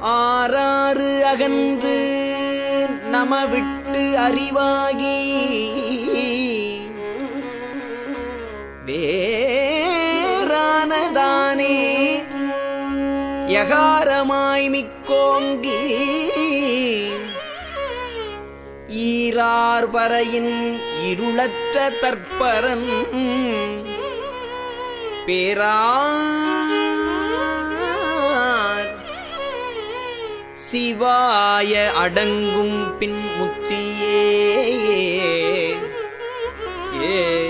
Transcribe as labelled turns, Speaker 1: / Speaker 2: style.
Speaker 1: ஆறாறு அகன்று நம விட்டு அறிவாகி. வேறானதானே யகாரமாய் மிக்கோங்கி. ஈரார் பறையின் இருளற்ற தற்பரன். பேரா சிவாய அடங்கும் பின் முத்தியே. ஏ.